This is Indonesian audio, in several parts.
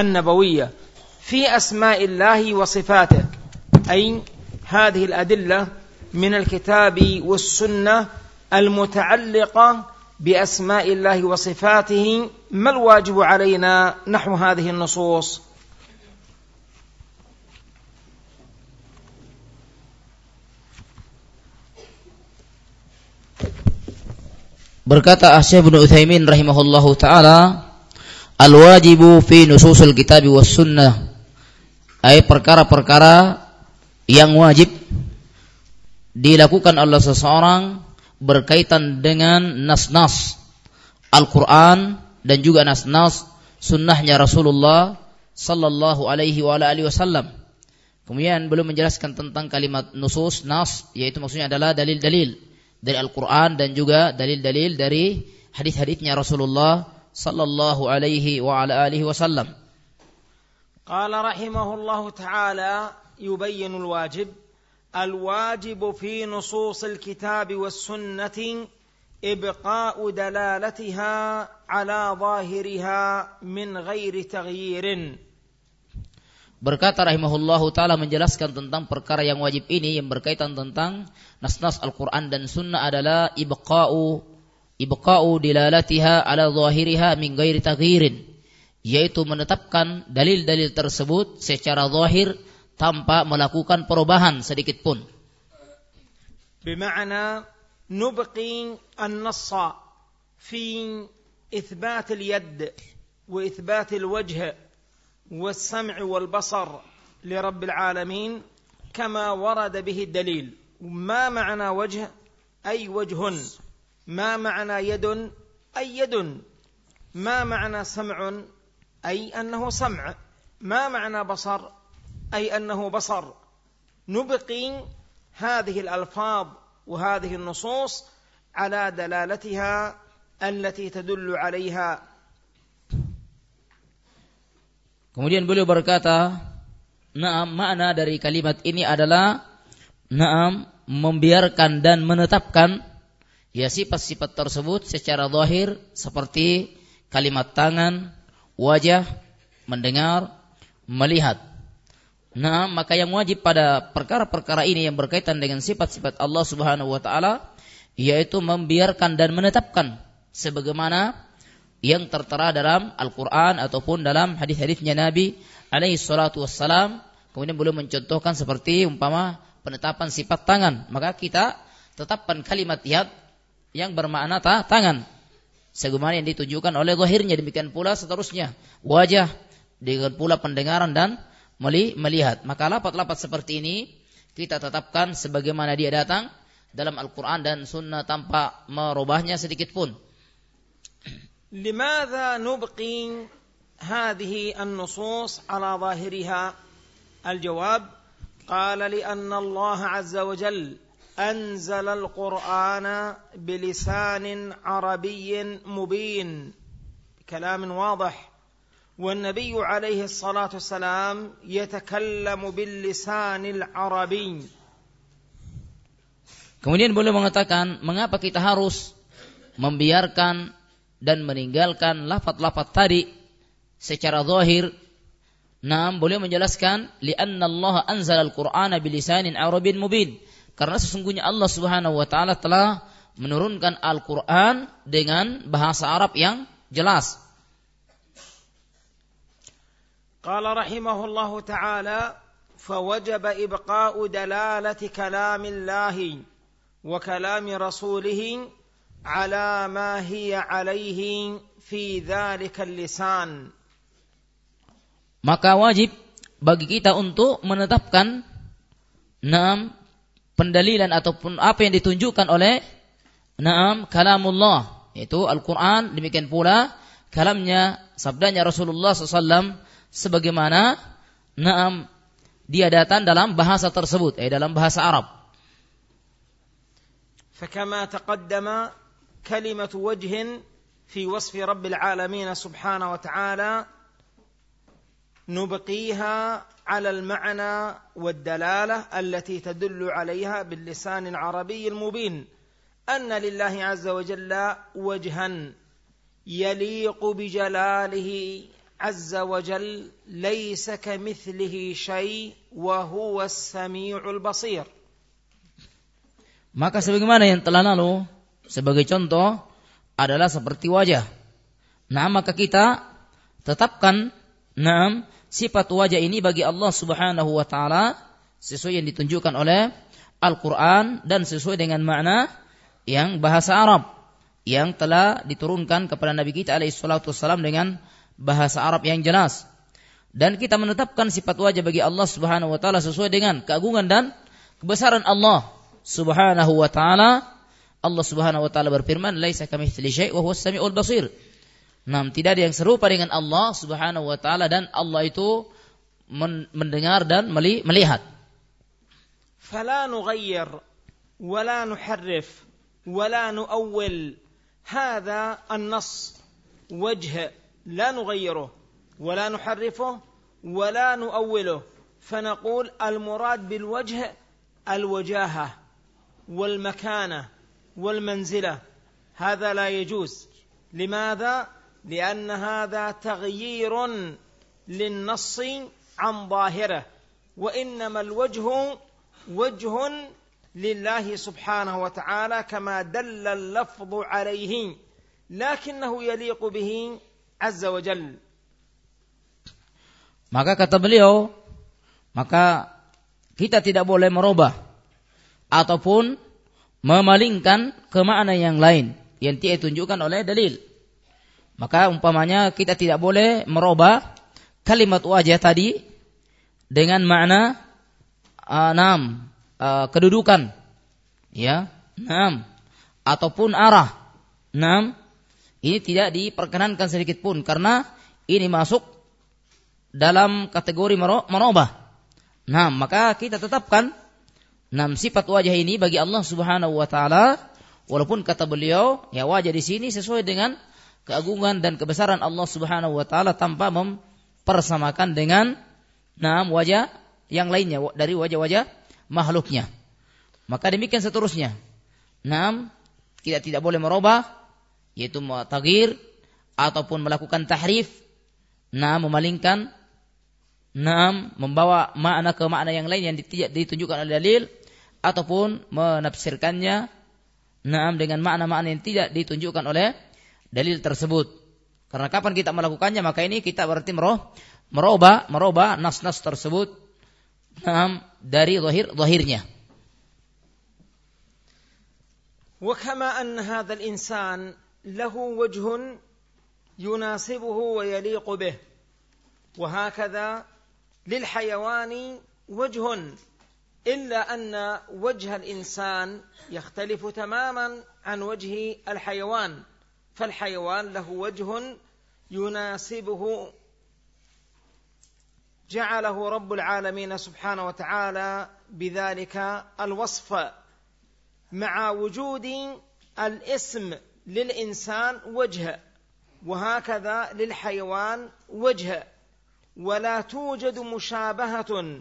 النبوية في أسماء الله وصفاته. أي هذه الأدلة من الكتاب والسنة المتعلقة بأسماء الله وصفاته. ما الواجب علينا نحو هذه النصوص؟ Berkata Syekh bin Utsaimin rahimahullahu taala, al-wajibu fi nususul kitab was sunnah. Ay perkara-perkara yang wajib dilakukan oleh seseorang berkaitan dengan nas-nas Al-Quran dan juga nas-nas sunnahnya Rasulullah sallallahu alaihi wa alihi wasallam. Kemudian belum menjelaskan tentang kalimat nusus nas yaitu maksudnya adalah dalil-dalil dari Al-Quran dan juga dalil-dalil dari hadis-hadisnya Rasulullah sallallahu alaihi wa ala alihi wasallam. قال رحمه الله تعالى يبين الواجب الواجب في نصوص الكتاب والسنة إبقاء دلالتها على ظاهرها من غير تغيير Berkata rahimahullahu taala menjelaskan tentang perkara yang wajib ini yang berkaitan tentang nas-nas Al-Qur'an dan sunnah adalah ibqa'u ibqa'u dilalatiha ala zahiriha min ghairi taghyirin yaitu menetapkan dalil-dalil tersebut secara zahir tanpa melakukan perubahan sedikit pun. بمعنى نبقي النص في إثبات اليد وإثبات الوجه والسمع والبصر لرب العالمين كما ورد به الدليل ما معنى وجه اي وجه ما معنى يد أي يد؟ ما معنى سمع أي أنه سمع؟ ما معنى بصر أي أنه بصر؟ نبقي هذه الألفاظ وهذه النصوص على دلالتها التي تدل عليها. Kemudian beliau berkata, Naam, makna dari kalimat ini adalah Naam, membiarkan dan menetapkan ya sifat-sifat tersebut secara zahir seperti kalimat tangan, wajah, mendengar, melihat. Nah, maka yang wajib pada perkara-perkara ini yang berkaitan dengan sifat-sifat Allah Subhanahu wa taala yaitu membiarkan dan menetapkan sebagaimana yang tertera dalam Al-Quran ataupun dalam hadis-hadisnya Nabi alaihi salatu wassalam. Kemudian belum mencontohkan seperti umpama penetapan sifat tangan. Maka kita tetapkan kalimat yad yang bermakna ta, tangan. Sebagaimana yang ditunjukkan oleh zahirnya demikian pula seterusnya. Wajah dengan pula pendengaran dan melihat. Maka lapat-lapat seperti ini kita tetapkan sebagaimana dia datang dalam Al-Quran dan Sunnah tanpa merubahnya sedikit pun. لماذا نبقي هذه النصوص على ظاهرها الجواب قال لان الله عز وجل انزل القران بلسان عربي مبين كلام واضح والنبي عليه الصلاه والسلام يتكلم باللسان العربي Kemudian boleh mengatakan, mengapa kita harus membiarkan dan meninggalkan lafat-lafat tadi secara zahir. Naam boleh menjelaskan li'anna Allah anzal al-Qur'ana bilisanin Arabin mubin. Karena sesungguhnya Allah Subhanahu wa taala telah menurunkan Al-Qur'an dengan bahasa Arab yang jelas. قال رحمه الله تعالى فوجب ابقاء دلاله كلام الله وكلام رسوله على ما هي عليه في ذلك اللسان maka wajib bagi kita untuk menetapkan enam pendalilan ataupun apa yang ditunjukkan oleh enam kalamullah yaitu Al-Qur'an demikian pula kalamnya sabdanya Rasulullah SAW sebagaimana enam dia datang dalam bahasa tersebut eh dalam bahasa Arab فكما تقدم كلمة وجه في وصف رب العالمين سبحانه وتعالى نبقيها على المعنى والدلالة التي تدل عليها باللسان العربي المبين أن لله عز وجل وجها يليق بجلاله عز وجل ليس كمثله شيء وهو السميع البصير Maka sebagaimana yang telah lalu sebagai contoh adalah seperti wajah. Nah, maka kita tetapkan enam sifat wajah ini bagi Allah Subhanahu wa taala sesuai yang ditunjukkan oleh Al-Qur'an dan sesuai dengan makna yang bahasa Arab yang telah diturunkan kepada Nabi kita alaihi salatu dengan bahasa Arab yang jelas. Dan kita menetapkan sifat wajah bagi Allah Subhanahu wa taala sesuai dengan keagungan dan kebesaran Allah Subhanahu wa taala. Allah Subhanahu wa taala berfirman, "Laisa kamitsli syai' wa huwas samiul basir." Nam, tidak ada yang serupa dengan Allah Subhanahu wa taala dan Allah itu mendengar dan melihat. فلا نغير ولا نحرف ولا نؤول هذا النص وجه لا نغيره ولا نحرفه ولا نؤوله فنقول المراد بالوجه الوجاهه والمكانه والمنزله هذا لا يجوز لماذا لأن هذا تغيير للنص عن ظاهره وانما الوجه وجه لله سبحانه وتعالى كما دل اللفظ عليه لكنه يليق به wa Jal. Maka kata beliau, maka kita tidak boleh merubah ataupun memalingkan ke makna yang lain yang tidak ditunjukkan oleh dalil. Maka umpamanya kita tidak boleh merubah kalimat wajah tadi dengan makna uh, enam uh, kedudukan. Ya enam ataupun arah. Enam ini tidak diperkenankan sedikit pun karena ini masuk dalam kategori merubah. Nah, maka kita tetapkan enam sifat wajah ini bagi Allah Subhanahu wa taala. Walaupun kata beliau ya wajah di sini sesuai dengan keagungan dan kebesaran Allah Subhanahu wa taala tanpa mempersamakan dengan enam wajah yang lainnya dari wajah-wajah makhluknya. Maka demikian seterusnya. Enam kita tidak boleh merubah yaitu tagir ataupun melakukan tahrif nah memalingkan nah membawa makna ke makna yang lain yang ditunjukkan oleh dalil ataupun menafsirkannya nah dengan makna-makna yang tidak ditunjukkan oleh dalil tersebut karena kapan kita melakukannya maka ini kita berarti meroh merubah merubah nas-nas tersebut nah dari zahir zahirnya وكما أن هذا الإنسان له وجه يناسبه ويليق به وهكذا للحيوان وجه الا ان وجه الانسان يختلف تماما عن وجه الحيوان فالحيوان له وجه يناسبه. جعله رب العالمين سبحانه وتعالى بذلك الوصف مع وجود الاسم للإنسان وجه وهكذا للحيوان وجه. ولا توجد مشابهة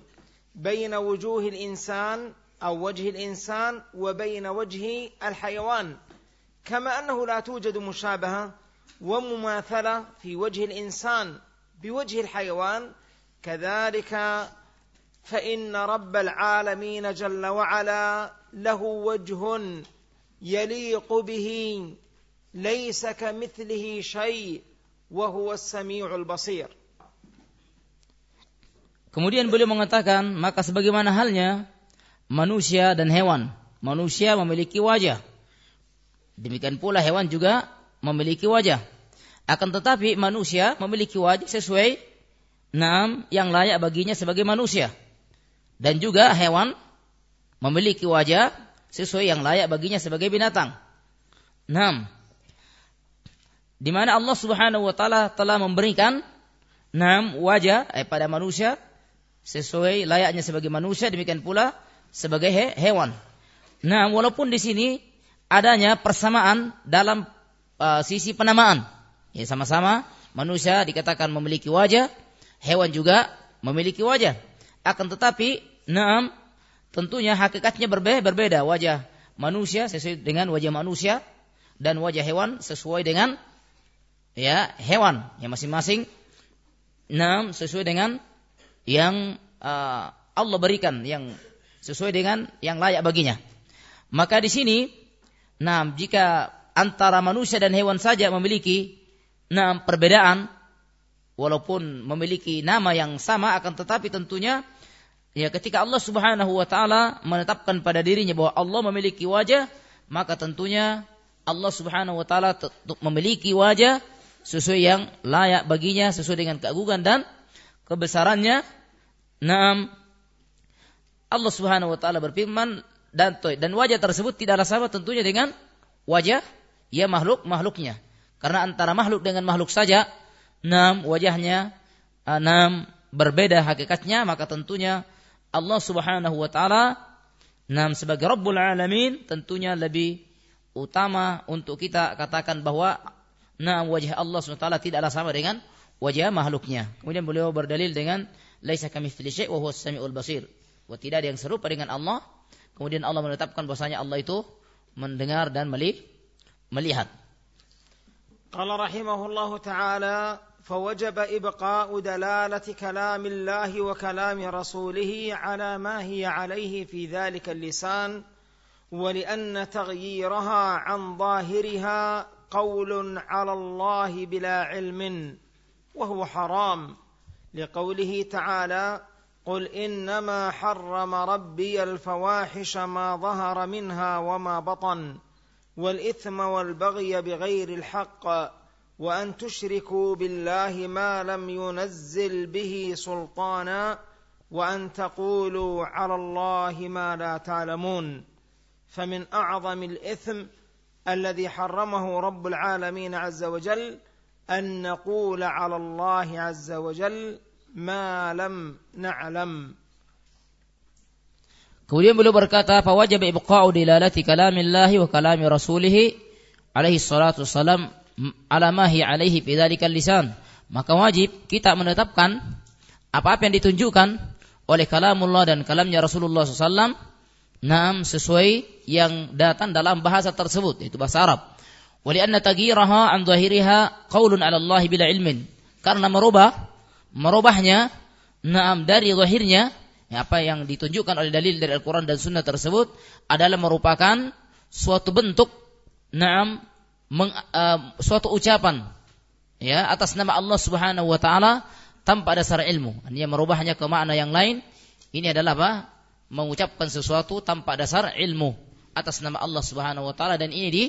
بين وجوه الإنسان أو وجه الإنسان وبين وجه الحيوان. كما أنه لا توجد مشابهة ومماثلة في وجه الإنسان بوجه الحيوان كذلك فإن رب العالمين جل وعلا له وجه يليق به ليس كمثله شيء وهو السميع البصير Kemudian beliau mengatakan, maka sebagaimana halnya manusia dan hewan. Manusia memiliki wajah. Demikian pula hewan juga memiliki wajah. Akan tetapi manusia memiliki wajah sesuai nam yang layak baginya sebagai manusia. Dan juga hewan memiliki wajah sesuai yang layak baginya sebagai binatang. Nam, di mana Allah Subhanahu wa taala telah memberikan enam wajah eh, pada manusia sesuai layaknya sebagai manusia demikian pula sebagai he, hewan. Nah, walaupun di sini adanya persamaan dalam uh, sisi penamaan. Ya sama-sama manusia dikatakan memiliki wajah, hewan juga memiliki wajah. Akan tetapi, enam tentunya hakikatnya berbeda, berbeda wajah manusia sesuai dengan wajah manusia dan wajah hewan sesuai dengan ya hewan yang masing-masing Nah, sesuai dengan yang uh, Allah berikan yang sesuai dengan yang layak baginya. Maka di sini, nah jika antara manusia dan hewan saja memiliki nah perbedaan walaupun memiliki nama yang sama akan tetapi tentunya ya ketika Allah Subhanahu wa taala menetapkan pada dirinya bahwa Allah memiliki wajah maka tentunya Allah Subhanahu wa taala memiliki wajah sesuai yang layak baginya sesuai dengan keagungan dan kebesarannya. Naam Allah Subhanahu wa taala berfirman dan dan wajah tersebut tidaklah sama tentunya dengan wajah ya makhluk makhluknya. Karena antara makhluk dengan makhluk saja enam wajahnya enam berbeda hakikatnya maka tentunya Allah Subhanahu wa taala enam sebagai Rabbul Alamin tentunya lebih utama untuk kita katakan bahwa nah wajah Allah SWT tidaklah sama dengan wajah makhluknya. Kemudian beliau berdalil dengan laisa kamitsli syai' wa huwas samiul basir. Wa tidak ada yang serupa dengan Allah. Kemudian Allah menetapkan bahwasanya Allah itu mendengar dan melihat. رحمه الله تعالى فوجب ابقاء دلاله كلام الله وكلام رسوله على ما هي عليه في ذلك اللسان ولان تغييرها عن ظاهرها قول على الله بلا علم وهو حرام لقوله تعالى قل انما حرم ربي الفواحش ما ظهر منها وما بطن والاثم والبغي بغير الحق وان تشركوا بالله ما لم ينزل به سلطانا وان تقولوا على الله ما لا تعلمون فمن اعظم الاثم الذي حرمه رب العالمين عز وجل ان نقول على الله عز وجل ما لم نعلم Kemudian beliau berkata, "Fawajib ibqa'u dilalati kalamillahi wa kalami rasulih alaihi salatu wassalam ala mahi alaihi bidzalikal lisan." Maka wajib kita menetapkan apa-apa yang ditunjukkan oleh kalamullah dan kalamnya Rasulullah SAW Naam sesuai yang datang dalam bahasa tersebut yaitu bahasa Arab. Wali anna taghyiraha an zahiriha qaulun 'ala Allah bila ilmin. Karena merubah merubahnya naam dari zahirnya Ya, apa yang ditunjukkan oleh dalil dari Al-Quran dan Sunnah tersebut adalah merupakan suatu bentuk naam meng, uh, suatu ucapan ya atas nama Allah Subhanahu wa taala tanpa dasar ilmu. Dia merubahnya ke makna yang lain. Ini adalah apa? Mengucapkan sesuatu tanpa dasar ilmu atas nama Allah Subhanahu wa taala dan ini di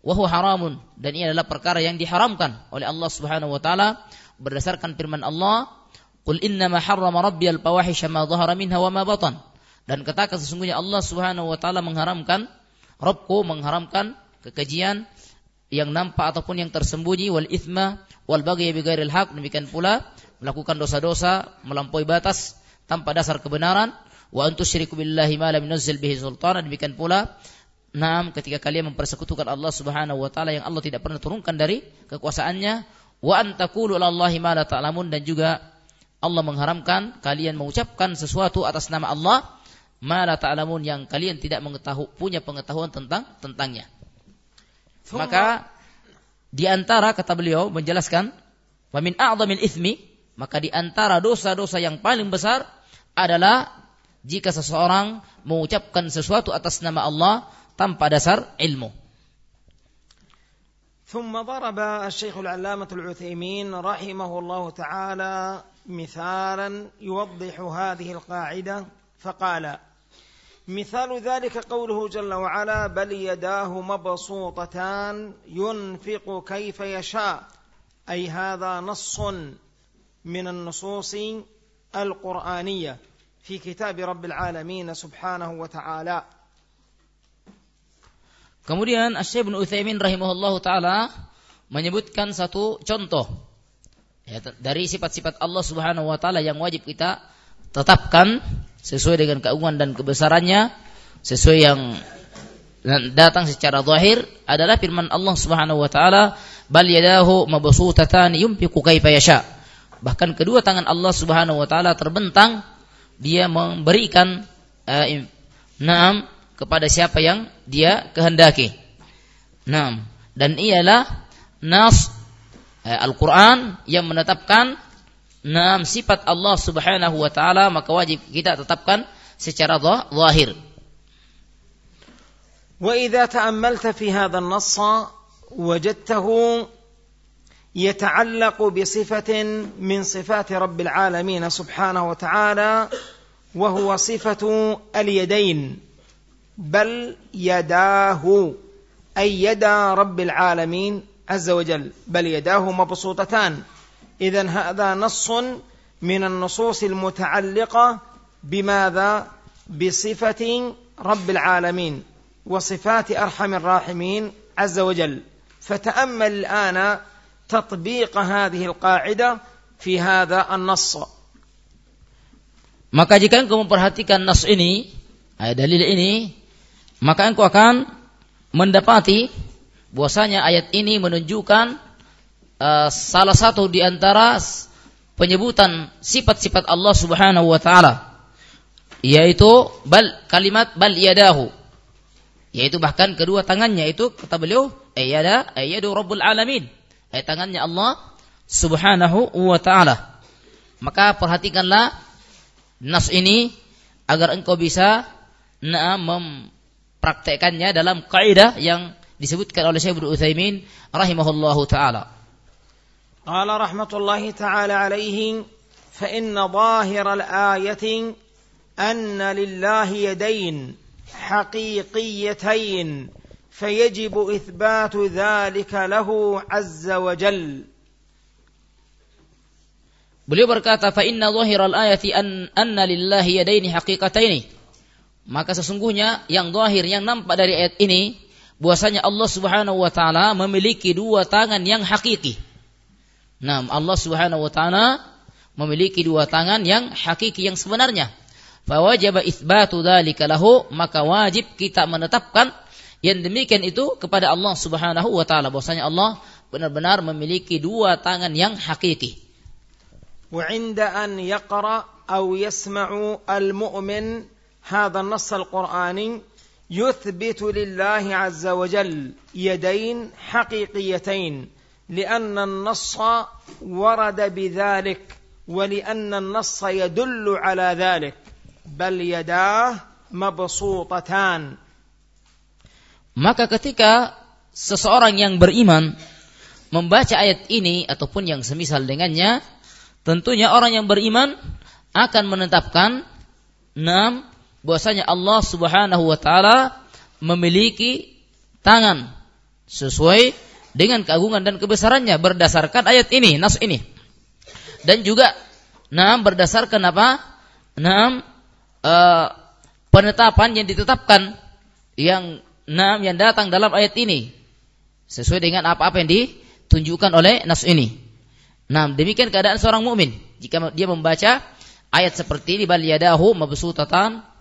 wahyu haramun dan ini adalah perkara yang diharamkan oleh Allah Subhanahu wa taala berdasarkan firman Allah Qul innama harrama rabbiyal fawahisha ma dhahara minha wa ma batan. Dan katakan sesungguhnya Allah Subhanahu wa taala mengharamkan Rabbku mengharamkan kekejian yang nampak ataupun yang tersembunyi wal ithma wal baghy bi ghairil haq. Demikian pula melakukan dosa-dosa melampaui batas tanpa dasar kebenaran. Wa antusyriku billahi ma lam yunzil bihi sultana. Demikian pula Naam ketika kalian mempersekutukan Allah Subhanahu wa taala yang Allah tidak pernah turunkan dari kekuasaannya wa antakulu alallahi ma la ta'lamun dan juga Allah mengharamkan kalian mengucapkan sesuatu atas nama Allah mala ta'lamun yang kalian tidak mengetahui punya pengetahuan tentang tentangnya. Maka di antara kata beliau menjelaskan wa min a'dhamil itsmi maka di antara dosa-dosa yang paling besar adalah jika seseorang mengucapkan sesuatu atas nama Allah tanpa dasar ilmu. ثم ضرب الشيخ العلامة العثيمين رحمه الله تعالى مثالا يوضح هذه القاعدة فقال مثال ذلك قوله جل وعلا بل يداه مبسوطتان ينفق كيف يشاء أي هذا نص من النصوص القرآنية في كتاب رب العالمين سبحانه وتعالى. Kemudian Syekh bin Utsaimin rahimahullahu taala menyebutkan satu contoh ya, dari sifat-sifat Allah Subhanahu wa taala yang wajib kita tetapkan sesuai dengan keagungan dan kebesarannya sesuai yang datang secara zahir adalah firman Allah Subhanahu wa taala bal yadahu mabsutatan yunfiqu kaifa yasha. Bahkan kedua tangan Allah Subhanahu wa taala terbentang dia memberikan uh, naam kepada siapa yang dia kehendaki naam dan ialah nas Eh, Al-Quran yang menetapkan enam sifat Allah Subhanahu wa taala maka wajib kita tetapkan secara zahir. وإذا تأملت في هذا النص وجدته يتعلق بصفة من صفات رب العالمين سبحانه وتعالى وهو صفة اليدين بل يداه أي يدا رب العالمين عز وجل بل يداه مبسوطتان. إذا هذا نص من النصوص المتعلقة بماذا؟ بصفة رب العالمين وصفات أرحم الراحمين عز وجل. فتأمل الآن تطبيق هذه القاعدة في هذا النص. Maka jika engkau memperhatikan nas ini, dalil ini, maka engkau akan mendapati bahwasanya ayat ini menunjukkan uh, salah satu di antara penyebutan sifat-sifat Allah Subhanahu wa taala yaitu bal kalimat bal yadahu yaitu bahkan kedua tangannya itu kata beliau ayada ayadu rabbul alamin. Ay tangannya Allah Subhanahu wa taala. Maka perhatikanlah nas ini agar engkau bisa nah, mempraktekannya dalam kaidah yang disebutkan oleh Syekh Utsaimin rahimahullahu taala. قال رحمة الله تعالى عليه فإن ظاهر الآية أن لله يدين حقيقيتين فيجب إثبات ذلك له عز وجل Beliau berkata, "Fa inna zahiral ayati an anna lillahi yadaini haqiqataini." Maka sesungguhnya yang zahir yang nampak dari ayat ini bahwasanya Allah Subhanahu wa taala memiliki dua tangan yang hakiki. Nah, Allah Subhanahu wa taala memiliki dua tangan yang hakiki yang sebenarnya. Fawajib itsbatu dzalika lahu, maka wajib kita menetapkan yang demikian itu kepada Allah Subhanahu wa taala bahwasanya Allah benar-benar memiliki dua tangan yang hakiki. Wa 'inda an yaqra aw yasma'u al-mu'min هذا النص القرآني يثبت لله عز وجل يدين حقيقيتين لأن النص ورد بذلك ولأن النص يدل على ذلك بل يداه مبسوطتان Maka ketika seseorang yang beriman membaca ayat ini ataupun yang semisal dengannya, Tentunya orang yang beriman akan menetapkan enam bahwasanya Allah Subhanahu wa taala memiliki tangan sesuai dengan keagungan dan kebesarannya berdasarkan ayat ini, nas ini. Dan juga enam berdasarkan apa? Enam uh, penetapan yang ditetapkan yang enam yang datang dalam ayat ini sesuai dengan apa-apa yang ditunjukkan oleh nas ini. Nah, demikian keadaan seorang mukmin jika dia membaca ayat seperti ini bal yadahu mabsutatan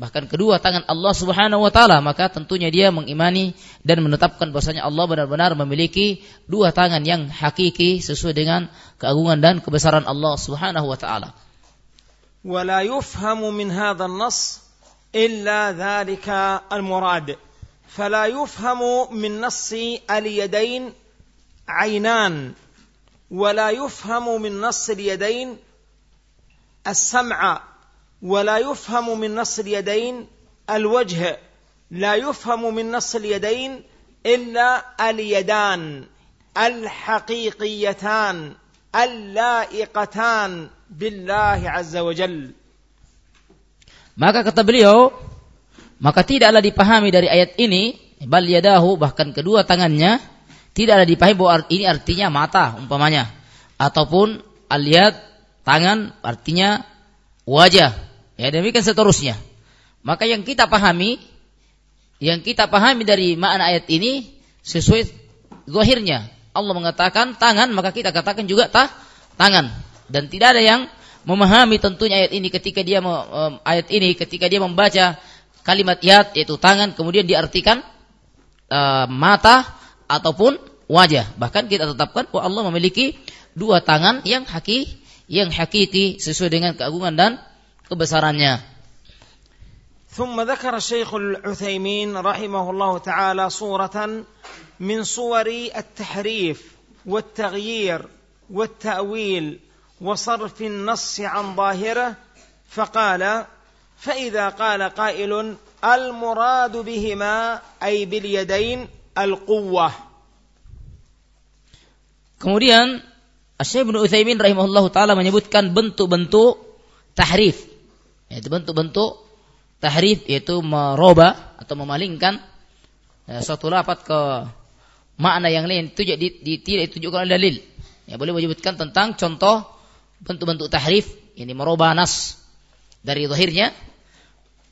bahkan kedua tangan Allah Subhanahu wa taala maka tentunya dia mengimani dan menetapkan bahwasanya Allah benar-benar memiliki dua tangan yang hakiki sesuai dengan keagungan dan kebesaran Allah Subhanahu wa taala. ولا يفهم من هذا النص إلا ذلك المراد فلا يفهم من نص اليدين عينان ولا يفهم من نص اليدين السمع ولا يفهم من نص اليدين الوجه لا يفهم من نص اليدين الا اليدان الحقيقيتان اللائقتان بالله عز وجل Maka kata beliau, maka tidaklah dipahami dari ayat ini, bal yadahu bahkan kedua tangannya tidak ada dipahami bahwa ini artinya mata umpamanya ataupun aliat tangan artinya wajah. Ya demikian seterusnya. Maka yang kita pahami yang kita pahami dari makna ayat ini sesuai zahirnya. Allah mengatakan tangan maka kita katakan juga tah tangan dan tidak ada yang memahami tentunya ayat ini ketika dia ayat ini ketika dia membaca kalimat yad yaitu tangan kemudian diartikan uh, mata ataupun wajah. Bahkan kita tetapkan bahwa Allah memiliki dua tangan yang hakiki, yang hakiki sesuai dengan keagungan dan kebesarannya. ثم ذكر الشيخ العثيمين رحمه الله تعالى صورة من صور التحريف والتغيير والتأويل وصرف النص عن ظاهره فقال فإذا قال قائل المراد بهما أي باليدين القوة Kemudian Syekh Ibnu Utsaimin rahimahullahu taala menyebutkan bentuk-bentuk tahrif. Yaitu bentuk-bentuk tahrif yaitu merubah atau memalingkan ya, suatu lafaz ke makna yang lain itu jadi tidak ditunjukkan oleh dalil. Ya boleh menyebutkan tentang contoh bentuk-bentuk tahrif ini merubah nas dari zahirnya.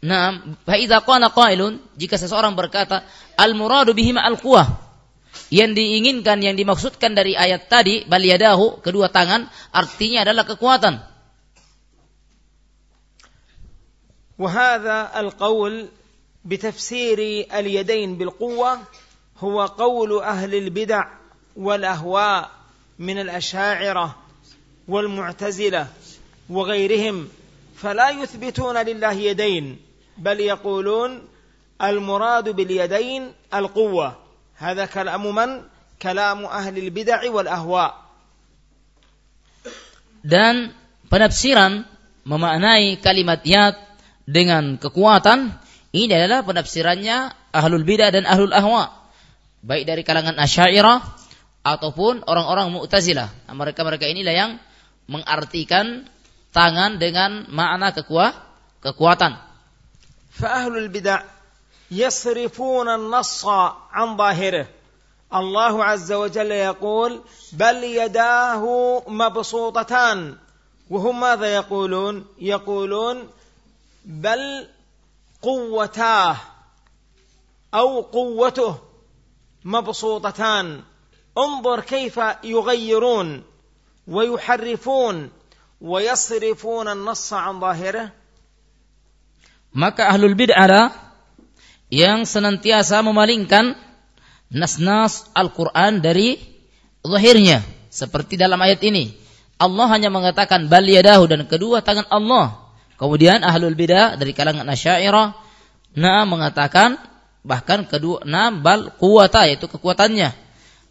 Nah, fa idza qala qailun jika seseorang berkata al muradu bihima al quwah yang diinginkan yang dimaksudkan dari ayat tadi bal yadahu kedua tangan artinya adalah kekuatan وهذا القول بتفسير اليدين بالقوة هو قول أهل البدع والأهواء من الأشاعرة والمعتزلة وغيرهم فلا يثبتون لله يدين بل يقولون المراد باليدين القوة هذا كلام من كلام أهل البدع والأهواء dan penafsiran memaknai kalimat yad dengan kekuatan ini adalah penafsirannya ahlul bidah dan ahlul ahwa baik dari kalangan asyairah ataupun orang-orang mu'tazilah nah, mereka-mereka inilah yang mengartikan tangan dengan makna kekuah, kekuatan فأهل البدع يصرفون النص عن ظاهره. الله عز وجل يقول بل يداه مبسوطتان. وهم ماذا يقولون؟ يقولون بل قوتاه أو قوته مبسوطتان. انظر كيف يغيرون ويحرفون ويصرفون النص عن ظاهره. Maka ahlul bid'ah yang senantiasa memalingkan nas-nas Al-Quran dari zahirnya. Seperti dalam ayat ini. Allah hanya mengatakan bal yadahu dan kedua tangan Allah. Kemudian ahlul bidah dari kalangan asyairah nah mengatakan bahkan kedua nah bal kuwata yaitu kekuatannya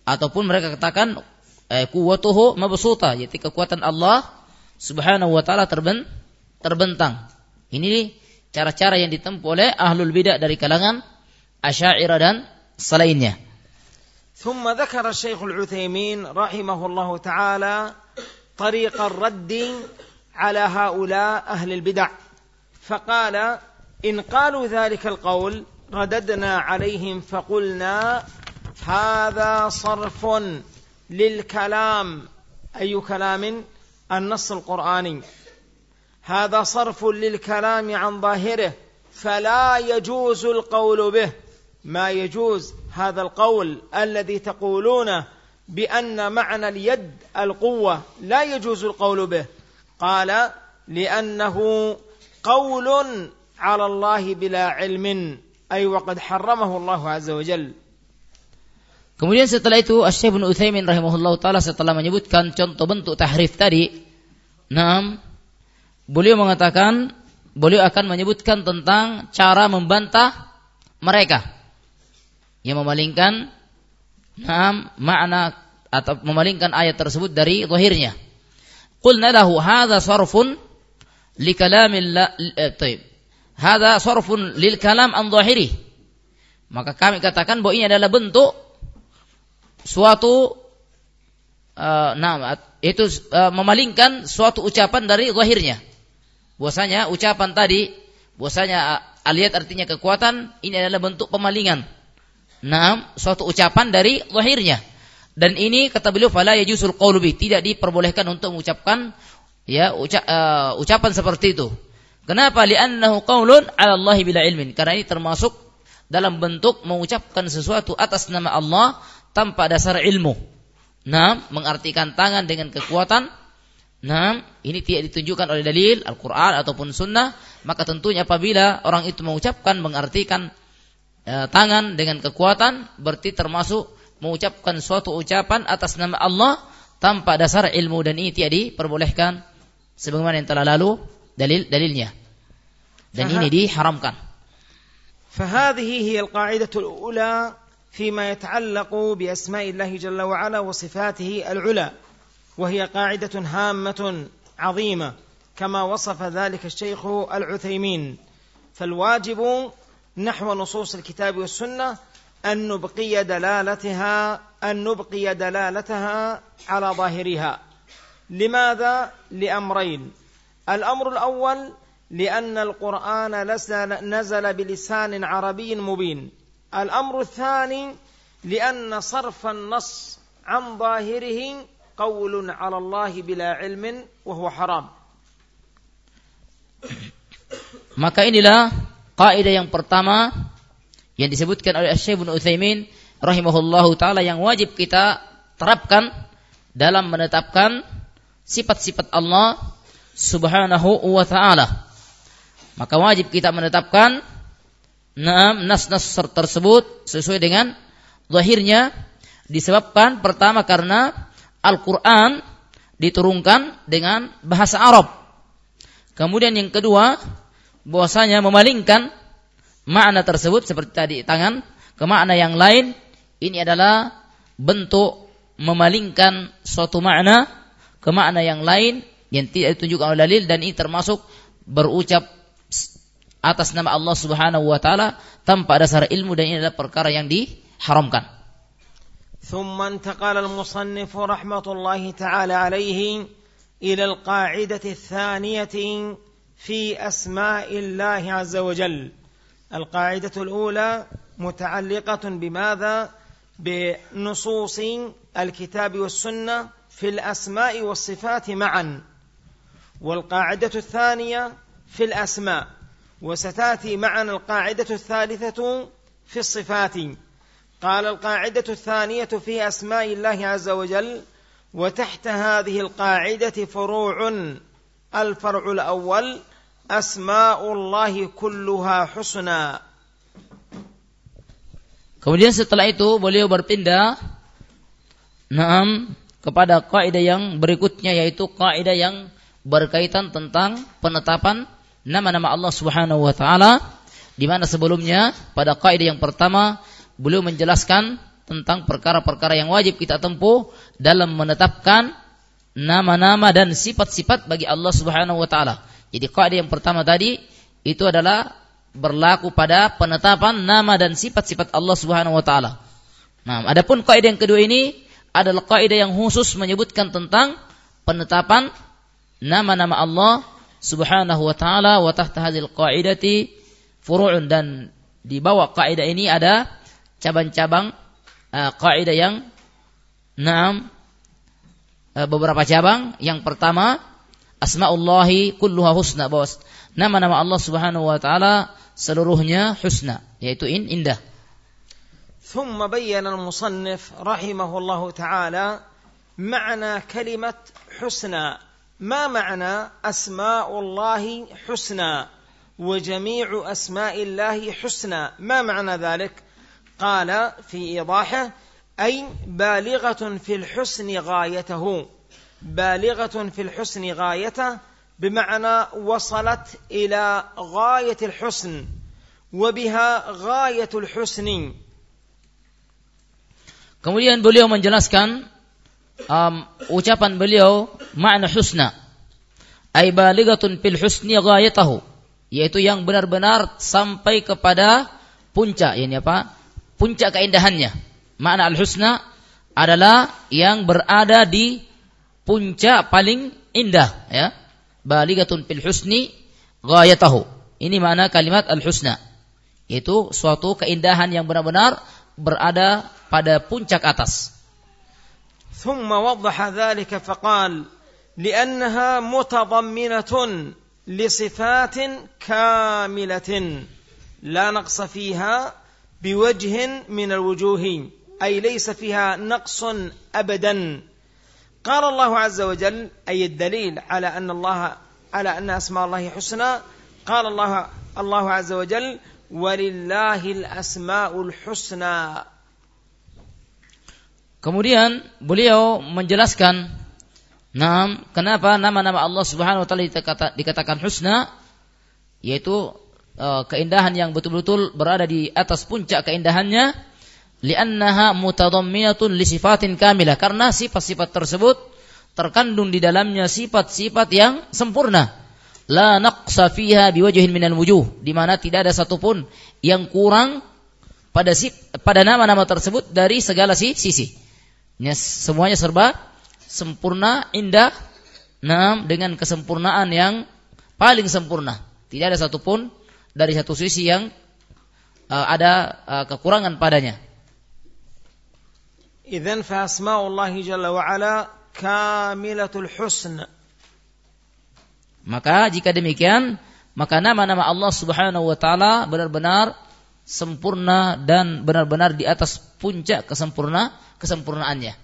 ataupun mereka katakan eh, kuwatuhu mabsuta yaitu kekuatan Allah subhanahu wa taala terben, terbentang. Ini cara-cara yang ditempuh oleh ahlul bidah dari kalangan Asy'ariyah dan selainnya. ثم ذكر الشيخ العثيمين رحمه الله تعالى طريق الرد على هؤلاء أهل البدع. فقال إن قالوا ذلك القول رددنا عليهم فقلنا هذا صرف للكلام. أي كلام؟ النص القرآني. هذا صرف للكلام عن ظاهره فلا يجوز القول به. ما يجوز هذا القول الذي تقولونه بأن معنى اليد القوة لا يجوز القول به. قال لأنه قول على الله بلا علم. أي وقد حرمه الله عز وجل. Kemudian setelah itu Asy-Syaikh Utsaimin rahimahullahu taala setelah menyebutkan contoh bentuk tahrif tadi, enam beliau mengatakan beliau akan menyebutkan tentang cara membantah mereka yang memalingkan nam makna atau memalingkan ayat tersebut dari zahirnya. Qulna lahu hadza sarfun li kalamil eh, Hadza sarfun lil kalam an zahiri. Maka kami katakan bahwa ini adalah bentuk suatu uh, nah itu uh, memalingkan suatu ucapan dari zahirnya. Bahwasanya ucapan tadi, bahwasanya aliyat artinya kekuatan, ini adalah bentuk pemalingan. Nah, suatu ucapan dari lahirnya. Dan ini kata beliau fala yajusul qawlu tidak diperbolehkan untuk mengucapkan ya uca, uh, ucapan seperti itu. Kenapa? Li'annahu qaulun 'ala Allah bila ilmin. Karena ini termasuk dalam bentuk mengucapkan sesuatu atas nama Allah tanpa dasar ilmu. Nah, mengartikan tangan dengan kekuatan Nah, ini tidak ditunjukkan oleh dalil Al-Quran ataupun Sunnah, maka tentunya apabila orang itu mengucapkan, mengartikan e, tangan dengan kekuatan, berarti termasuk mengucapkan suatu ucapan atas nama Allah tanpa dasar ilmu dan ini tidak diperbolehkan sebagaimana yang telah lalu dalil dalilnya. Dan ini diharamkan. فهذه هي القاعدة الأولى فيما يتعلق بأسماء الله جل وعلا وصفاته العلى وهي قاعدة هامة عظيمة كما وصف ذلك الشيخ العثيمين. فالواجب نحو نصوص الكتاب والسنة أن نبقي دلالتها أن نبقي دلالتها على ظاهرها. لماذا؟ لأمرين. الأمر الأول لأن القرآن نزل بلسان عربي مبين. الأمر الثاني لأن صرف النص عن ظاهره qawlun 'ala Allahi bila ilmin wa huwa haram. Maka inilah kaidah yang pertama yang disebutkan oleh Syekh Ibnu Utsaimin rahimahullahu taala yang wajib kita terapkan dalam menetapkan sifat-sifat Allah Subhanahu wa taala. Maka wajib kita menetapkan enam nas-nas tersebut sesuai dengan zahirnya disebabkan pertama karena Al-Qur'an diturunkan dengan bahasa Arab. Kemudian yang kedua bahwasanya memalingkan makna tersebut seperti tadi tangan ke makna yang lain ini adalah bentuk memalingkan suatu makna ke makna yang lain yang tidak ditunjukkan oleh dalil dan ini termasuk berucap atas nama Allah Subhanahu wa taala tanpa dasar ilmu dan ini adalah perkara yang diharamkan. ثم انتقل المصنف رحمة الله تعالى عليه إلى القاعدة الثانية في أسماء الله عز وجل. القاعدة الأولى متعلقة بماذا؟ بنصوص الكتاب والسنة في الأسماء والصفات معا. والقاعدة الثانية في الأسماء وستأتي معنا القاعدة الثالثة في الصفات قال القاعده الثانيه في اسماء الله عز وجل وتحت هذه القاعده فروع الفرع الاول اسماء الله كلها حسنى Kemudian setelah itu beliau berpindah Naam kepada kaidah yang berikutnya yaitu kaidah yang berkaitan tentang penetapan nama-nama Allah Subhanahu wa taala di mana sebelumnya pada kaidah yang pertama beliau menjelaskan tentang perkara-perkara yang wajib kita tempuh dalam menetapkan nama-nama dan sifat-sifat bagi Allah Subhanahu wa taala. Jadi kaidah yang pertama tadi itu adalah berlaku pada penetapan nama dan sifat-sifat Allah Subhanahu wa taala. Nah, adapun kaidah yang kedua ini adalah kaidah yang khusus menyebutkan tentang penetapan nama-nama Allah Subhanahu wa taala wa tahta hadhil qaidati furu'un dan di bawah kaidah ini ada cabang-cabang uh, kaidah yang enam uh, beberapa cabang. Yang pertama asmaullahi kulluha husna bahwa nama-nama Allah Subhanahu wa taala seluruhnya husna yaitu in indah. ثم بين المصنف رحمه الله تعالى معنى كلمة حسنى ما معنى اسماء الله حسنى وجميع اسماء الله حسنى ما معنى ذلك قال في ايضاحه اي بالغه في الحسن غايته بالغه في الحسن غايته بمعنى وصلت إلى غايه الحسن وبها غايه الحسن Kemudian beliau menjelaskan um, ucapan beliau makna husna ay balighatun fil husni ghayatahu yaitu yang benar-benar sampai kepada puncak ini apa puncak keindahannya makna al husna adalah yang berada di puncak paling indah ya balighatun fil husni ghayatahu ini makna kalimat al husna yaitu suatu keindahan yang benar-benar berada pada puncak atas ثم وضح ذلك فقال لانها متضمنه لصفات كامله لا نقص فيها بوجه من الوجوه أي ليس فيها نقص ابدا. قال الله عز وجل أي الدليل على أن الله على أن أسماء الله حسنى قال الله الله عز وجل ولله الأسماء الحسنى. Kemudian beliau menjelaskan Nah, kenapa nama-nama Allah Subhanahu wa taala dikatakan husna? Yaitu keindahan yang betul-betul berada di atas puncak keindahannya li'annaha mutadamminatun li sifatin kamilah karena sifat-sifat tersebut terkandung di dalamnya sifat-sifat yang sempurna. La naqsa fiha biwajhin minal wujuh, di mana tidak ada satupun yang kurang pada si, pada nama-nama tersebut dari segala si, sisi. Ya, semuanya serba sempurna, indah, nam dengan kesempurnaan yang paling sempurna. Tidak ada satupun dari satu sisi yang uh, ada uh, kekurangan padanya. إذن فأسماء الله جل وعلا كاملة الحسن Maka jika demikian, maka nama-nama Allah Subhanahu wa taala benar-benar sempurna dan benar-benar di atas puncak kesempurna kesempurnaannya.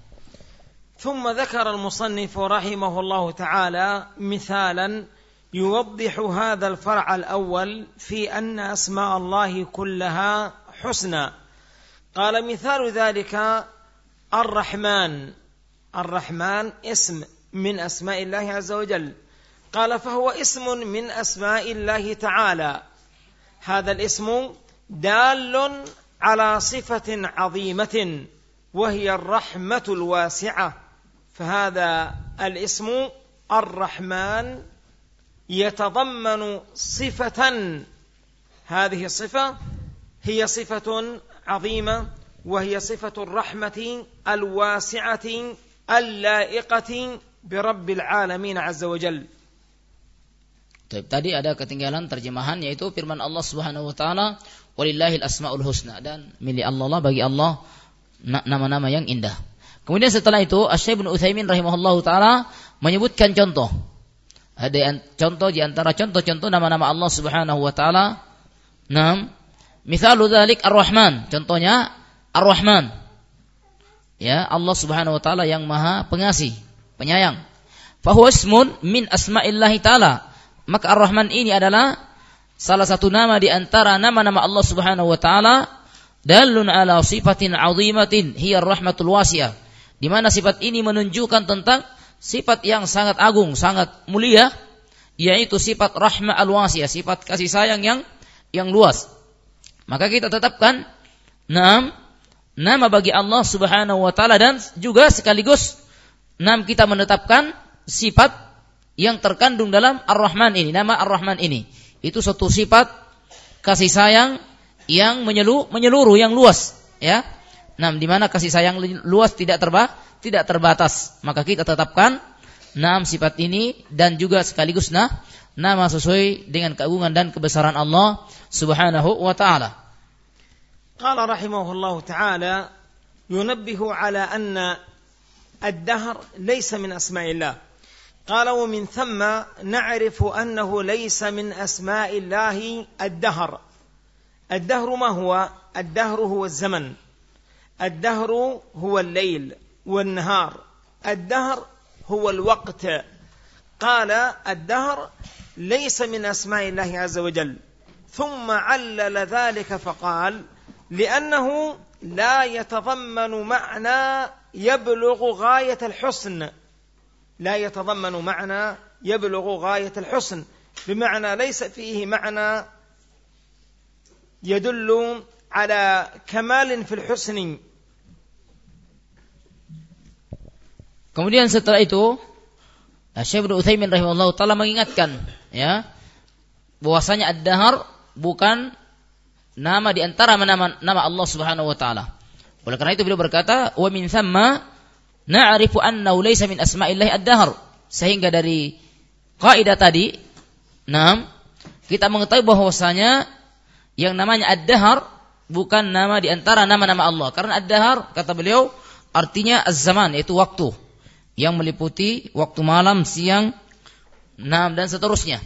ثم ذكر المصنف رحمه الله تعالى مثالا يوضح هذا الفرع الأول في أن أسماء الله كلها حسنى. قال مثال ذلك الرحمن. الرحمن اسم من أسماء الله عز وجل. قال فهو اسم من أسماء الله تعالى. هذا الاسم دال على صفة عظيمة وهي الرحمة الواسعة. فهذا الاسم الرحمن يتضمن صفه هذه الصفه هي صفه عظيمه وهي صفة الرحمة الواسعة اللائقة برب العالمين عز وجل Tadi ada ketinggalan terjemahan yaitu firman Allah Subhanahu wa taala, "Walillahil asmaul husna" dan milik Allah lah bagi Allah nama-nama yang indah. Kemudian setelah itu Asy-Syaikh bin Utsaimin rahimahullahu taala menyebutkan contoh. Ada contoh di antara contoh-contoh nama-nama Allah Subhanahu wa taala. Naam. Misalu dzalik Ar-Rahman. Contohnya Ar-Rahman. Ya, Allah Subhanahu wa taala yang Maha Pengasih, Penyayang. Fahuwa ismun min asma'illahi taala. Maka Ar-Rahman ini adalah salah satu nama di antara nama-nama Allah Subhanahu wa taala dalun ala sifatin 'azimatin hiya rahmatul wasi'ah. Di mana sifat ini menunjukkan tentang sifat yang sangat agung, sangat mulia, yaitu sifat rahmah al-wasi'ah, sifat kasih sayang yang yang luas. Maka kita tetapkan enam nama bagi Allah Subhanahu wa taala dan juga sekaligus enam kita menetapkan sifat yang terkandung dalam Ar-Rahman ini, nama Ar-Rahman ini. Itu suatu sifat kasih sayang yang menyeluruh, menyeluruh yang luas, ya. Nah, di mana kasih sayang luas tidak terba, tidak terbatas. Maka kita tetapkan enam sifat ini dan juga sekaligus nah nama sesuai dengan keagungan dan kebesaran Allah Subhanahu wa taala. قال رحمه الله تعالى ينبه على ان الدهر ليس من اسماء الله قال ومن ثم نعرف انه ليس من اسماء الله الدهر الدهر ما هو الدهر هو الزمن الدهر هو الليل والنهار. الدهر هو الوقت. قال الدهر ليس من أسماء الله عز وجل. ثم علل ذلك فقال لأنه لا يتضمن معنى يبلغ غاية الحسن. لا يتضمن معنى يبلغ غاية الحسن. بمعنى ليس فيه معنى يدل على كمال في الحسن. Kemudian setelah itu Syekh Ibnu Utsaimin rahimahullah taala mengingatkan ya bahwasanya ad-dahar bukan nama di antara nama, nama Allah Subhanahu wa taala. Oleh karena itu beliau berkata, "Wa min thamma na'rifu annahu laysa min asma'illahi ad-dahr." Sehingga dari kaidah tadi, enam kita mengetahui bahwasanya yang namanya ad-dahr bukan nama di antara nama-nama Allah. Karena ad-dahr kata beliau artinya az-zaman yaitu waktu yang meliputi waktu malam, siang, enam dan seterusnya.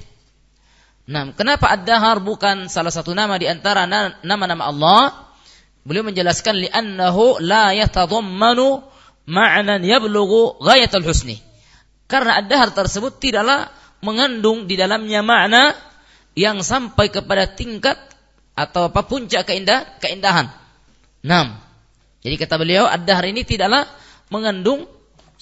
Nah, kenapa ad-dahar bukan salah satu nama di antara nama-nama Allah? Beliau menjelaskan li'annahu la yatadammanu ma'nan yablughu ghayatul husni. Karena ad-dahar tersebut tidaklah mengandung di dalamnya makna yang sampai kepada tingkat atau apa puncak keindah, keindahan. Nah, jadi kata beliau ad-dahar ini tidaklah mengandung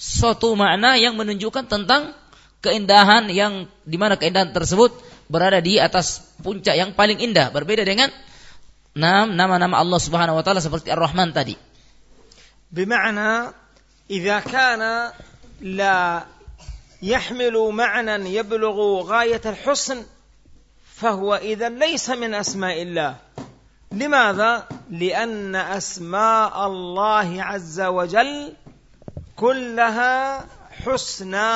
suatu makna yang menunjukkan tentang keindahan yang di mana keindahan tersebut berada di atas puncak yang paling indah berbeda dengan nama-nama Allah Subhanahu wa taala seperti Ar-Rahman tadi. بمعنى إذا كان لا يحمل معنى يبلغ غاية الحسن فهو إذا ليس من أسماء الله لماذا؟ لأن أسماء الله عز وجل كلها حسنى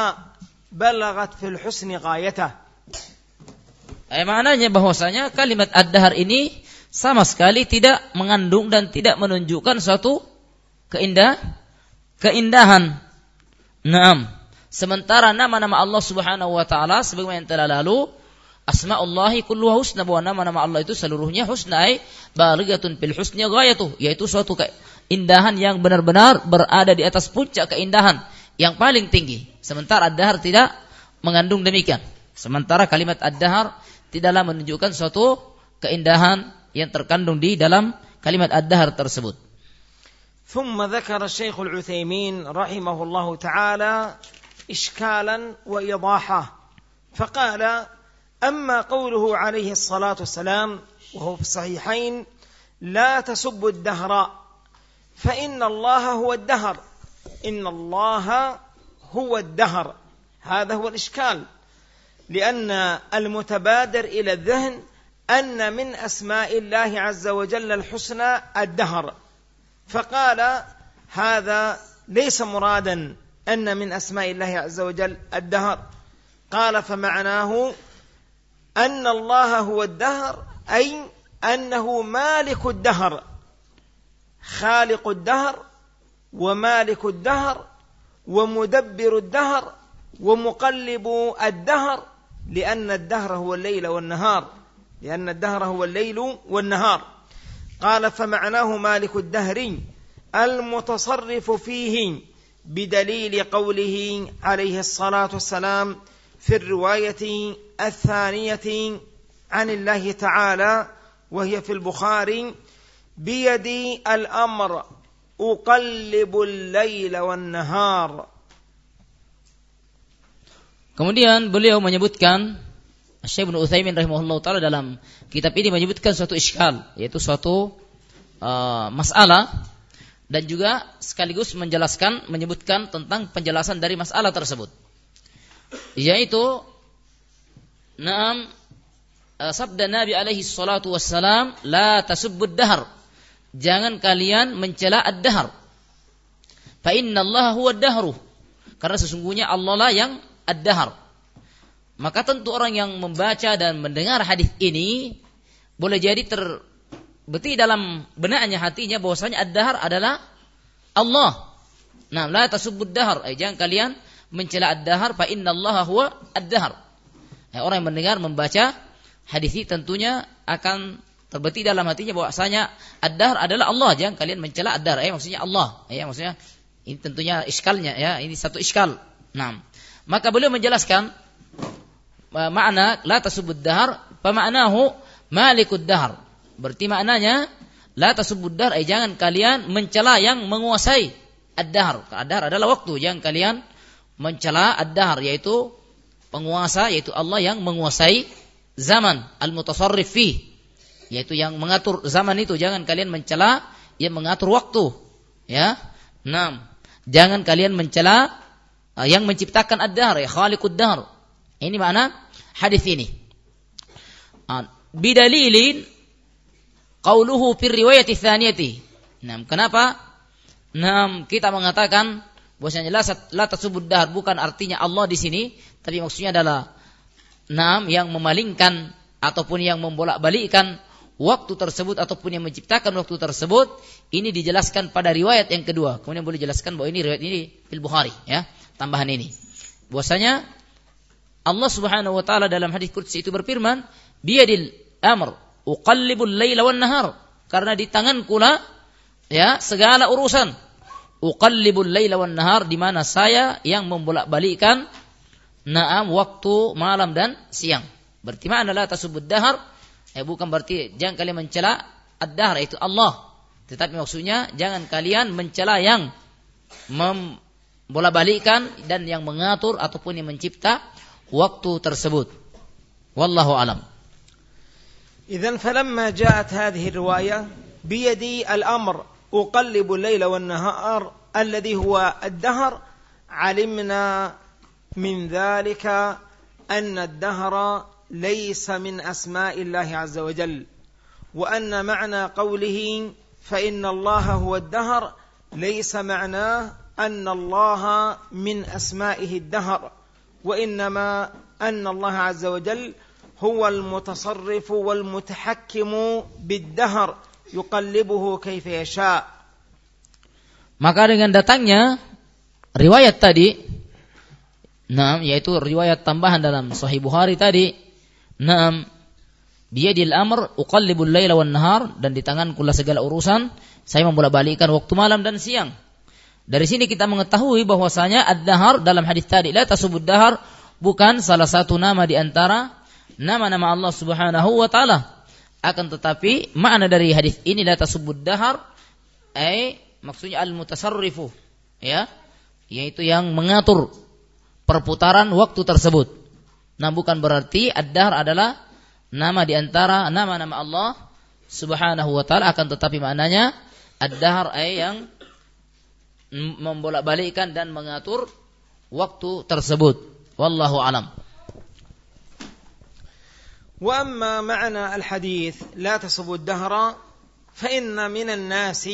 بلغت في الحسن غايته Eh, maknanya bahwasanya kalimat ad-dahar ini sama sekali tidak mengandung dan tidak menunjukkan suatu keindah keindahan. Naam. Sementara nama-nama Allah Subhanahu wa taala sebagaimana yang telah lalu Asma'ullahi kulluha husna bahwa nama-nama Allah itu seluruhnya husna ay balighatun fil husni ghayatuh yaitu suatu keindahan yang benar-benar berada di atas puncak keindahan yang paling tinggi. Sementara ad-dahar tidak mengandung demikian. Sementara kalimat ad-dahar tidaklah menunjukkan suatu keindahan yang terkandung di dalam kalimat ad-dahar tersebut. ثم ذكر الشيخ العثيمين رحمه الله تعالى إشكالا وإيضاحا فقال أما قوله عليه الصلاة والسلام وهو في الصحيحين لا تسبوا الدهر فإن الله هو الدهر. إن الله هو الدهر. هذا هو الإشكال. لأن المتبادر إلى الذهن أن من أسماء الله عز وجل الحسنى الدهر. فقال هذا ليس مرادا أن من أسماء الله عز وجل الدهر. قال فمعناه أن الله هو الدهر أي أنه مالك الدهر. خالق الدهر ومالك الدهر ومدبر الدهر ومقلب الدهر لأن الدهر هو الليل والنهار لأن الدهر هو الليل والنهار. قال فمعناه مالك الدهر المتصرف فيه بدليل قوله عليه الصلاة والسلام في الرواية الثانية عن الله تعالى وهي في البخاري بيدي الأمر أقلب الليل والنهار Kemudian beliau menyebutkan Syekh bin Utsaimin rahimahullah taala dalam kitab ini menyebutkan suatu iskal yaitu suatu uh, masalah dan juga sekaligus menjelaskan menyebutkan tentang penjelasan dari masalah tersebut yaitu Naam uh, sabda Nabi alaihi salatu wassalam la tasubbud dahar jangan kalian mencela ad-dahr fa inna Allah huwa dahru karena sesungguhnya Allah lah yang ad-dahr. Maka tentu orang yang membaca dan mendengar hadis ini boleh jadi terbeti dalam benaknya hatinya bahwasanya ad-dahr adalah Allah. Nah, la tasubbud dahr. Eh, jangan kalian mencela ad-dahr fa innallaha huwa ad-dahr. Eh, orang yang mendengar membaca hadis ini tentunya akan terbeti dalam hatinya bahwasanya ad-dahr adalah Allah. Jangan kalian mencela ad-dahr. Eh, maksudnya Allah. Eh, maksudnya ini tentunya iskalnya ya. Ini satu iskal. Nah, maka beliau menjelaskan makna la tasubud dahar, pemanahu malikud dahar. Berarti maknanya la tasubud dahar, eh, jangan kalian mencela yang menguasai ad-dahar. Ad-dahar adalah waktu, jangan kalian mencela ad-dahar yaitu penguasa yaitu Allah yang menguasai zaman al-mutasarrif fi yaitu yang mengatur zaman itu jangan kalian mencela yang mengatur waktu ya enam jangan kalian mencela Ah, yang menciptakan ad-dahr ya khaliqud dahr. Ini makna hadis ini. Ah, bidalilin qauluhu fi riwayat tsaniyati. Nah, kenapa? Nah, kita mengatakan bahwasanya la, la tasubud dahr bukan artinya Allah di sini, tapi maksudnya adalah nam yang memalingkan ataupun yang membolak-balikkan waktu tersebut ataupun yang menciptakan waktu tersebut ini dijelaskan pada riwayat yang kedua. Kemudian boleh jelaskan bahwa ini riwayat ini fil Bukhari ya tambahan ini. Bahwasanya Allah Subhanahu wa taala dalam hadis qudsi itu berfirman, "Biyadil amr, uqallibul laila wan nahar." Karena di tanganku lah ya segala urusan. Uqallibul laila wan nahar di mana saya yang membolak-balikkan naam waktu malam dan siang. Berarti mana la tasubud dahar? Eh bukan berarti jangan kalian mencela ad-dahr itu Allah. Tetapi maksudnya jangan kalian mencela yang mem bola balikkan dan yang mengatur ataupun yang mencipta waktu tersebut. Wallahu alam. إذا فلما جاءت هذه الرواية بيدي الأمر أقلب الليل والنهار الذي هو الدهر علمنا من ذلك أن الدهر ليس من أسماء الله عز وجل وأن معنى قوله فإن الله هو الدهر ليس معناه أن الله من أسمائه الدهر وإنما أن الله عز وجل هو المتصرف والمتحكم بالدهر يقلبه كيف يشاء. Maka dengan datangnya riwayat tadi, nah, yaitu riwayat tambahan dalam Sahih Bukhari tadi, nah, Biyadil amr uqallibul laila wan nahar dan di tanganku lah segala urusan, saya membolak-balikkan waktu malam dan siang. Dari sini kita mengetahui bahwasanya ad-dahar dalam hadis tadi la tasubud dahar bukan salah satu nama di antara nama-nama Allah Subhanahu wa taala. Akan tetapi makna dari hadis ini la tasubud dahar ai maksudnya al-mutasarrifu ya, yaitu yang mengatur perputaran waktu tersebut. Nah, bukan berarti ad-dahr adalah nama di antara nama-nama Allah Subhanahu wa taala akan tetapi maknanya ad-dahr ay yang membolak-balikkan dan mengatur waktu tersebut. Wallahu alam. واما معنى الحديث لا تصب الدهر فان من الناس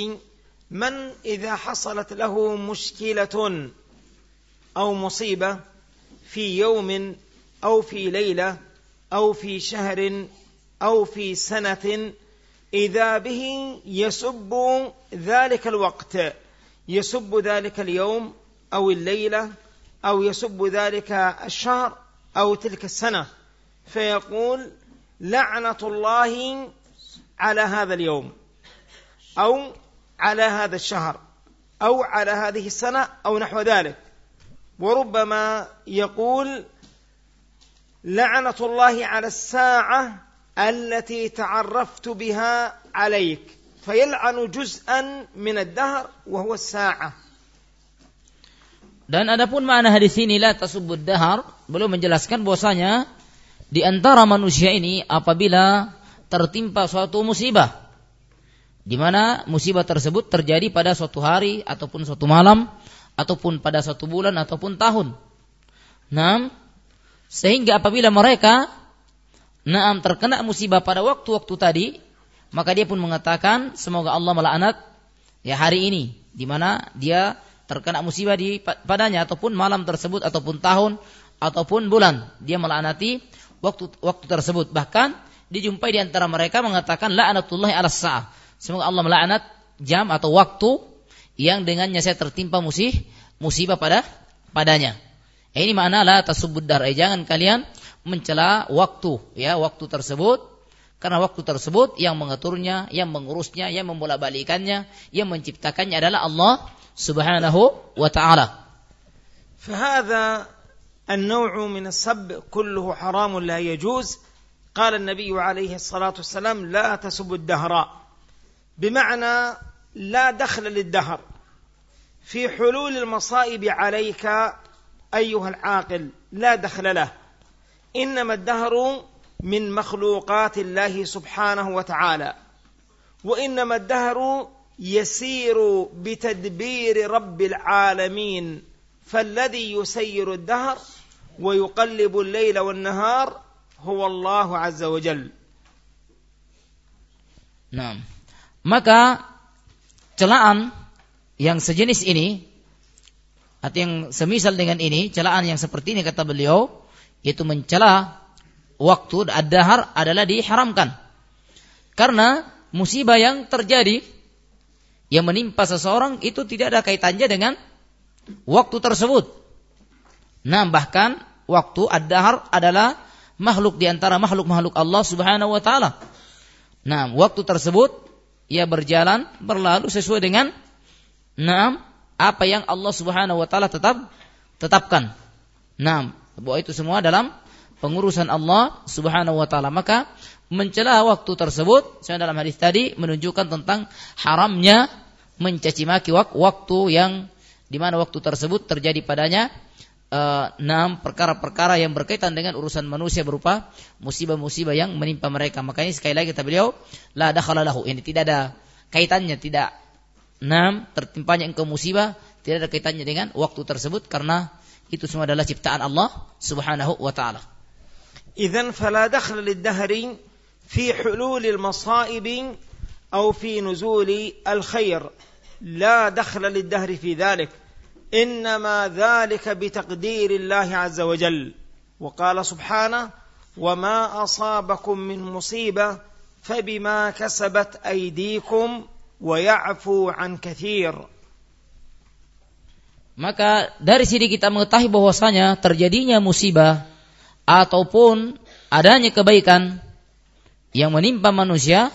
من اذا حصلت له مشكله او مصيبه في يوم أو في ليلة أو في شهر أو في سنة إذا به يسب ذلك الوقت يسب ذلك اليوم أو الليلة أو يسب ذلك الشهر أو تلك السنة. فيقول لعنة الله على هذا اليوم أو على هذا الشهر أو على هذه السنة أو نحو ذلك. وربما يقول لعنة الله على الساعة التي تعرفت بها عليك فيلعن جزءا من الدهر وهو الساعة Dan adapun makna hadis ini la tasubud dahar belum menjelaskan bahwasanya di antara manusia ini apabila tertimpa suatu musibah di mana musibah tersebut terjadi pada suatu hari ataupun suatu malam ataupun pada suatu bulan ataupun tahun. Nah, sehingga apabila mereka naam terkena musibah pada waktu-waktu tadi, maka dia pun mengatakan semoga Allah melaknat ya hari ini di mana dia terkena musibah di padanya ataupun malam tersebut ataupun tahun ataupun bulan. Dia melaknati waktu waktu tersebut. Bahkan dijumpai di antara mereka mengatakan la'natullahi 'alas sa'ah. Semoga Allah melaknat jam atau waktu yang dengannya saya tertimpa musibah musibah pada padanya ini makna la tasubud dar. Eh, jangan kalian mencela waktu ya waktu tersebut karena waktu tersebut yang mengaturnya, yang mengurusnya, yang membolak-balikannya, yang menciptakannya adalah Allah Subhanahu wa taala. فهذا النوع من السب كله حرام لا يجوز قال النبي عليه الصلاة والسلام لا تسب الدهر بمعنى لا دخل للدهر في حلول المصائب عليك أيها العاقل لا دخل له. إنما الدهر من مخلوقات الله سبحانه وتعالى. وإنما الدهر يسير بتدبير رب العالمين. فالذي يسير الدهر ويقلب الليل والنهار هو الله عز وجل. نعم. maka celaan yang sejenis ini atau yang semisal dengan ini, celaan yang seperti ini kata beliau, yaitu mencela waktu ad-dahar adalah diharamkan. Karena musibah yang terjadi yang menimpa seseorang itu tidak ada kaitannya dengan waktu tersebut. Nah, bahkan waktu ad-dahar adalah makhluk di antara makhluk-makhluk Allah Subhanahu wa taala. Nah, waktu tersebut ia berjalan berlalu sesuai dengan enam apa yang Allah Subhanahu wa taala tetap tetapkan. Nah, bahwa itu semua dalam pengurusan Allah Subhanahu wa taala. Maka mencela waktu tersebut saya dalam hadis tadi menunjukkan tentang haramnya mencaci maki waktu yang di mana waktu tersebut terjadi padanya uh, enam perkara-perkara yang berkaitan dengan urusan manusia berupa musibah-musibah yang menimpa mereka. Makanya sekali lagi kata beliau, la dakhalalahu. Ini tidak ada kaitannya, tidak Enam, tertimpanya engkau musibah tidak ada kaitannya dengan waktu tersebut karena itu semua adalah ciptaan Allah Subhanahu wa taala. إذا فلا دخل للدهر في حلول المصائب أو في نزول الخير لا دخل للدهر في ذلك إنما ذلك بتقدير الله عز وجل وقال سبحانه وما أصابكم من مصيبة فبما كسبت أيديكم ويعفو عن كثير Maka dari sini kita mengetahui bahwasanya terjadinya musibah ataupun adanya kebaikan yang menimpa manusia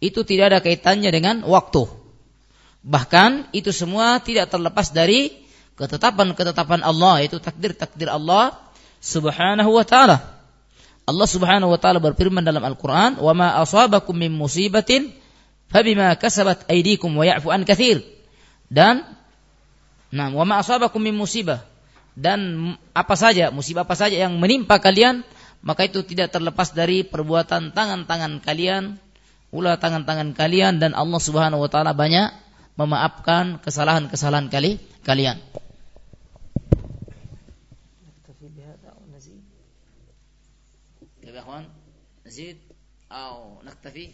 itu tidak ada kaitannya dengan waktu. Bahkan itu semua tidak terlepas dari ketetapan-ketetapan Allah yaitu takdir-takdir Allah Subhanahu wa taala. Allah Subhanahu wa taala berfirman dalam Al-Qur'an, "Wa ma asabakum min musibatin fabima kasabat aydikum wa ya'fu an katsir." Dan nah, wa ma asabakum min musibah dan apa saja musibah apa saja yang menimpa kalian maka itu tidak terlepas dari perbuatan tangan-tangan kalian ulah tangan-tangan kalian dan Allah Subhanahu wa taala banyak memaafkan kesalahan-kesalahan kali kalian. نزيد أو نكتفي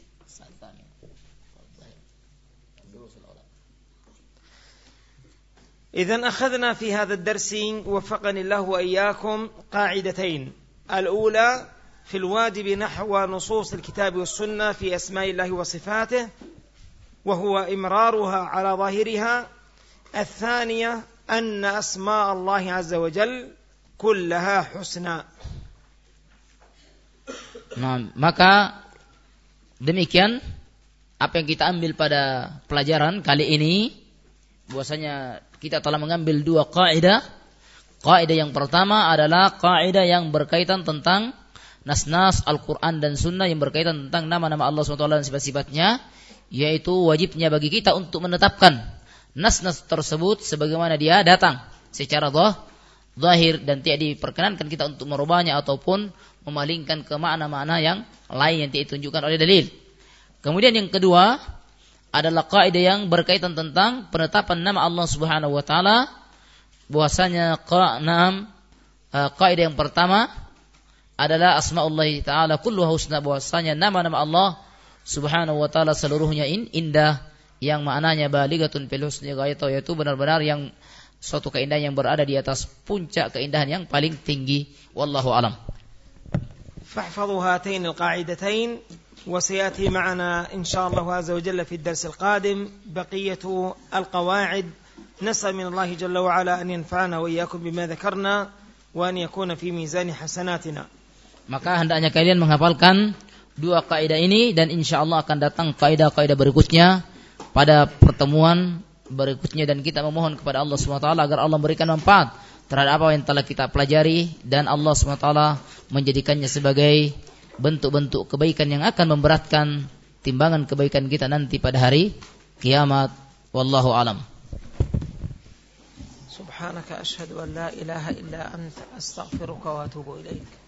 إذا أخذنا في هذا الدرس وفقني الله وإياكم قاعدتين الأولى في الواجب نحو نصوص الكتاب والسنة في أسماء الله وصفاته وهو إمرارها على ظاهرها الثانية أن أسماء الله عز وجل كلها حسنى Nah, maka demikian apa yang kita ambil pada pelajaran kali ini bahwasanya kita telah mengambil dua kaidah. Kaidah yang pertama adalah kaidah yang berkaitan tentang nas-nas Al-Quran dan Sunnah yang berkaitan tentang nama-nama Allah SWT dan sifat-sifatnya, yaitu wajibnya bagi kita untuk menetapkan nas-nas tersebut sebagaimana dia datang secara zahir dan tidak diperkenankan kita untuk merubahnya ataupun memalingkan ke makna-makna yang lain yang ditunjukkan oleh dalil. Kemudian yang kedua adalah kaidah yang berkaitan tentang penetapan nama Allah Subhanahu wa taala bahwasanya keenam eh, kaidah yang pertama adalah asmaullah taala kullu husna bahwasanya nama-nama Allah Subhanahu wa taala seluruhnya in, indah yang maknanya baligatun fil husni ghayatu yaitu benar-benar yang suatu keindahan yang berada di atas puncak keindahan yang paling tinggi wallahu alam فاحفظوا هاتين القاعدتين وسياتي معنا ان شاء الله عز وجل في الدرس القادم بقيه القواعد نسال من الله جل وعلا ان ينفعنا واياكم بما ذكرنا وان يكون في ميزان حسناتنا maka hendaknya kalian menghafalkan dua kaidah ini dan insya Allah akan datang kaidah-kaidah berikutnya pada pertemuan berikutnya dan kita memohon kepada Allah SWT agar Allah memberikan manfaat terhadap apa yang telah kita pelajari dan Allah SWT menjadikannya sebagai bentuk-bentuk kebaikan yang akan memberatkan timbangan kebaikan kita nanti pada hari kiamat wallahu alam سبحانك أشهد أن لا إله إلا أنت أستغفرك وأتوب إليك